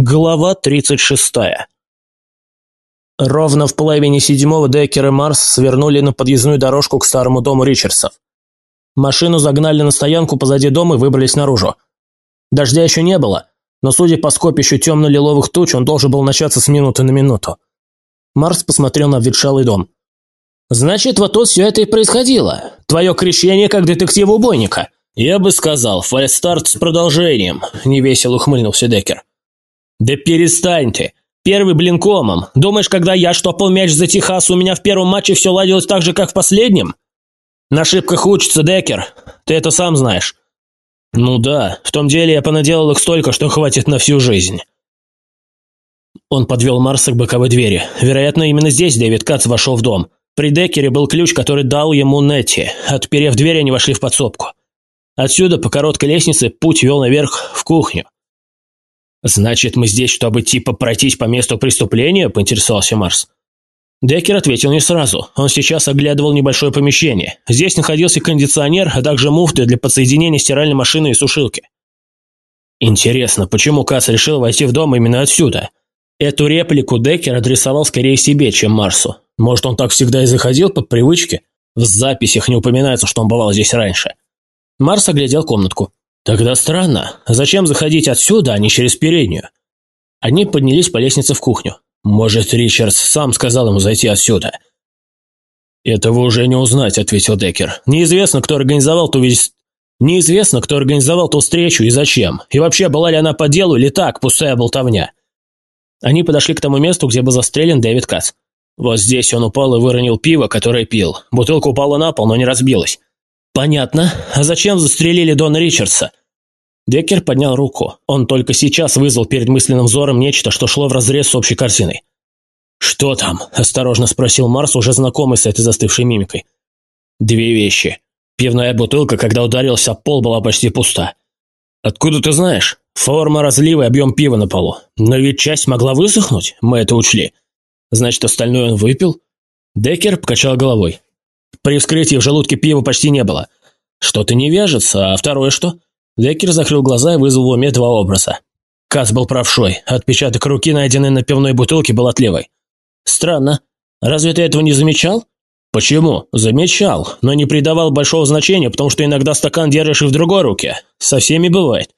Глава 36. Ровно в половине седьмого Деккер и Марс свернули на подъездную дорожку к старому дому Ричардсов. Машину загнали на стоянку позади дома и выбрались наружу. Дождя еще не было, но, судя по скопищу темно-лиловых туч, он должен был начаться с минуты на минуту. Марс посмотрел на обветшалый дом. «Значит, вот тут все это и происходило. Твое крещение как детектива-убойника». «Я бы сказал, фальстарт с продолжением», – невесело ухмыльнулся Деккер. «Да перестань ты! Первый блин комом. Думаешь, когда я штопал мяч за Техас, у меня в первом матче все ладилось так же, как в последнем? На ошибках учится, Деккер. Ты это сам знаешь». «Ну да, в том деле я понаделал их столько, что хватит на всю жизнь». Он подвел Марса к боковой двери. Вероятно, именно здесь Дэвид Кац вошел в дом. При Деккере был ключ, который дал ему Нетти. Отперев дверь, они вошли в подсобку. Отсюда, по короткой лестнице, путь вел наверх в кухню. «Значит, мы здесь, чтобы типа пройтись по месту преступления?» – поинтересовался Марс. Деккер ответил не сразу. Он сейчас оглядывал небольшое помещение. Здесь находился кондиционер, а также муфты для подсоединения стиральной машины и сушилки. Интересно, почему Касс решил войти в дом именно отсюда? Эту реплику Деккер адресовал скорее себе, чем Марсу. Может, он так всегда и заходил по привычке? В записях не упоминается, что он бывал здесь раньше. Марс оглядел комнатку. Тогда странно. Зачем заходить отсюда, а не через переднюю? Они поднялись по лестнице в кухню. Может, Ричардс сам сказал ему зайти отсюда? «Этого уже не узнать», — ответил Деккер. «Неизвестно, кто организовал ту весь... Неизвестно, кто организовал ту встречу и зачем. И вообще, была ли она по делу или так, пустая болтовня». Они подошли к тому месту, где был застрелен Дэвид Кац. Вот здесь он упал и выронил пиво, которое пил. Бутылка упала на пол, но не разбилась. «Понятно. А зачем застрелили Дона Ричардса?» Деккер поднял руку. Он только сейчас вызвал перед мысленным взором нечто, что шло вразрез с общей картиной. «Что там?» – осторожно спросил Марс, уже знакомый с этой застывшей мимикой. «Две вещи. Пивная бутылка, когда ударился пол, была почти пуста. Откуда ты знаешь? Форма разлива и объем пива на полу. Но ведь часть могла высохнуть, мы это учли. Значит, остальное он выпил?» Деккер покачал головой. При вскрытии в желудке пива почти не было. Что-то не вяжется, а второе что? Деккер закрыл глаза и вызвал в уме два образа. Кац был правшой, отпечаток руки, найденный на пивной бутылке, был от левой. Странно. Разве ты этого не замечал? Почему? Замечал, но не придавал большого значения, потому что иногда стакан держишь и в другой руке. Со всеми бывает.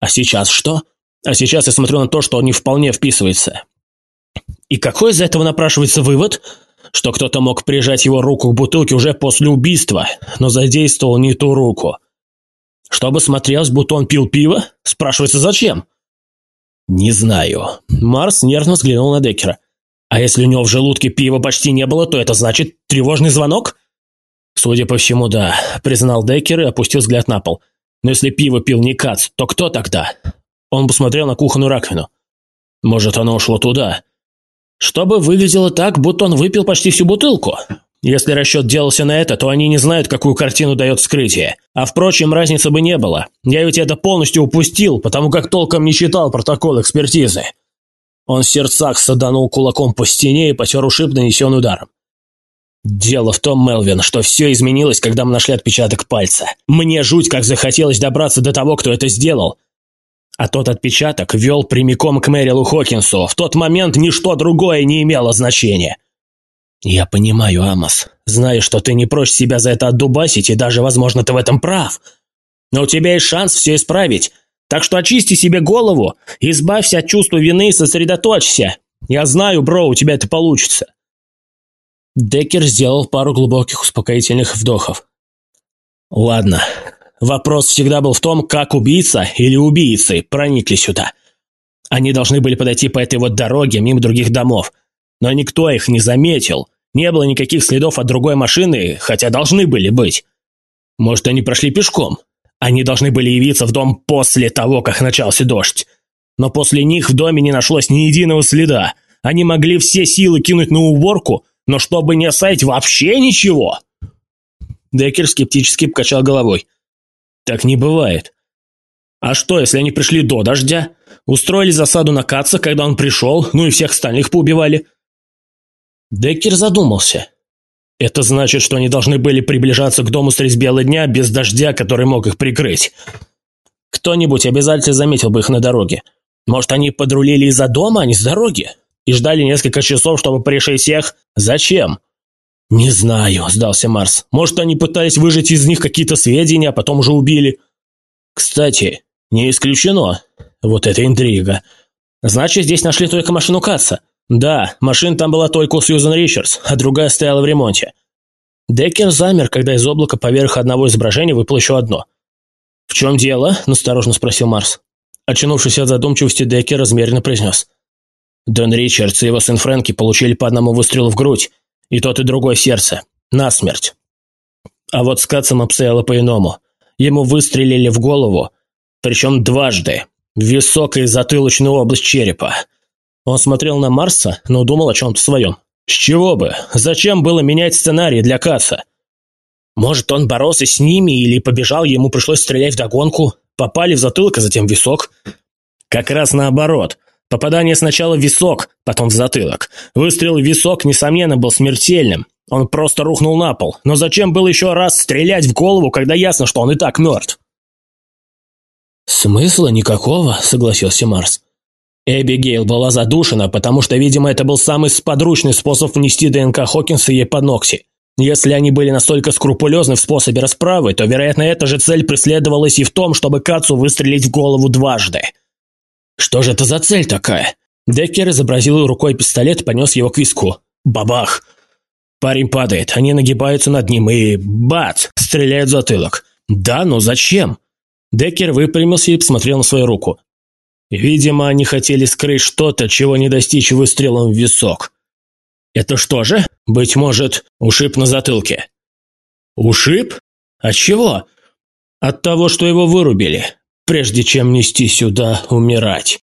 А сейчас что? А сейчас я смотрю на то, что он не вполне вписывается. И какой из этого напрашивается вывод? Что кто-то мог прижать его руку к бутылке уже после убийства, но задействовал не ту руку. Чтобы смотрелось, будто он пил пиво? Спрашивается, зачем? Не знаю. Марс нервно взглянул на Деккера. А если у него в желудке пива почти не было, то это значит тревожный звонок? Судя по всему, да, признал Деккер и опустил взгляд на пол. Но если пиво пил не Кац, то кто тогда? Он посмотрел на кухонную раковину. Может, оно ушло туда. Чтобы выглядело так, будто он выпил почти всю бутылку. Если расчет делался на это, то они не знают, какую картину дает вскрытие. А впрочем, разницы бы не было. Я ведь это полностью упустил, потому как толком не читал протокол экспертизы. Он в сердцах саданул кулаком по стене и потер ушиб, нанесенный ударом. Дело в том, Мелвин, что все изменилось, когда мы нашли отпечаток пальца. Мне жуть как захотелось добраться до того, кто это сделал. А тот отпечаток вел прямиком к Мэрилу Хокинсу. В тот момент ничто другое не имело значения. «Я понимаю, Амос. Знаю, что ты не прочь себя за это отдубасить, и даже, возможно, ты в этом прав. Но у тебя есть шанс все исправить. Так что очисти себе голову, избавься от чувства вины и сосредоточься. Я знаю, бро, у тебя это получится». Деккер сделал пару глубоких успокоительных вдохов. «Ладно. Вопрос всегда был в том, как убийца или убийцы проникли сюда. Они должны были подойти по этой вот дороге мимо других домов но никто их не заметил. Не было никаких следов от другой машины, хотя должны были быть. Может, они прошли пешком? Они должны были явиться в дом после того, как начался дождь. Но после них в доме не нашлось ни единого следа. Они могли все силы кинуть на уборку, но чтобы не оставить вообще ничего. Деккер скептически покачал головой. Так не бывает. А что, если они пришли до дождя? Устроили засаду на Каца, когда он пришел, ну и всех остальных поубивали? Деккер задумался. Это значит, что они должны были приближаться к дому средь бела дня без дождя, который мог их прикрыть. Кто-нибудь обязательно заметил бы их на дороге. Может, они подрулили из-за дома, а не с дороги? И ждали несколько часов, чтобы пришить всех? Зачем?» «Не знаю», – сдался Марс. «Может, они пытались выжать из них какие-то сведения, а потом уже убили?» «Кстати, не исключено. Вот это интрига. Значит, здесь нашли только машину Катца. Да, машина там была только у Сьюзен Ричардс, а другая стояла в ремонте. Деккер замер, когда из облака поверх одного изображения выпало еще одно. «В чем дело?» – насторожно спросил Марс. Очнувшись от задумчивости, Деккер размеренно произнес. «Дон Ричардс и его сын Фрэнки получили по одному выстрелу в грудь, и тот, и другое сердце. Насмерть. А вот с Катцем обстояло по-иному. Ему выстрелили в голову, причем дважды, в висок и затылочную область черепа. Он смотрел на Марса, но думал о чем-то своем. С чего бы? Зачем было менять сценарий для Касса? Может, он боролся с ними или побежал, ему пришлось стрелять в догонку, попали в затылок, а затем в висок? Как раз наоборот. Попадание сначала в висок, потом в затылок. Выстрел в висок, несомненно, был смертельным. Он просто рухнул на пол. Но зачем было еще раз стрелять в голову, когда ясно, что он и так мертв? «Смысла никакого», — согласился Марс. Эбигейл была задушена, потому что, видимо, это был самый сподручный способ внести ДНК Хокинса ей под ногти. Если они были настолько скрупулезны в способе расправы, то, вероятно, эта же цель преследовалась и в том, чтобы Кацу выстрелить в голову дважды. Что же это за цель такая? Деккер изобразил рукой пистолет и понес его к виску. Бабах! Парень падает, они нагибаются над ним и... Бац! Стреляют в затылок. Да, но зачем? Деккер выпрямился и посмотрел на свою руку. Видимо, они хотели скрыть что-то, чего не достичь выстрелом в висок. Это что же? Быть может, ушиб на затылке. Ушиб? От чего? От того, что его вырубили, прежде чем нести сюда умирать.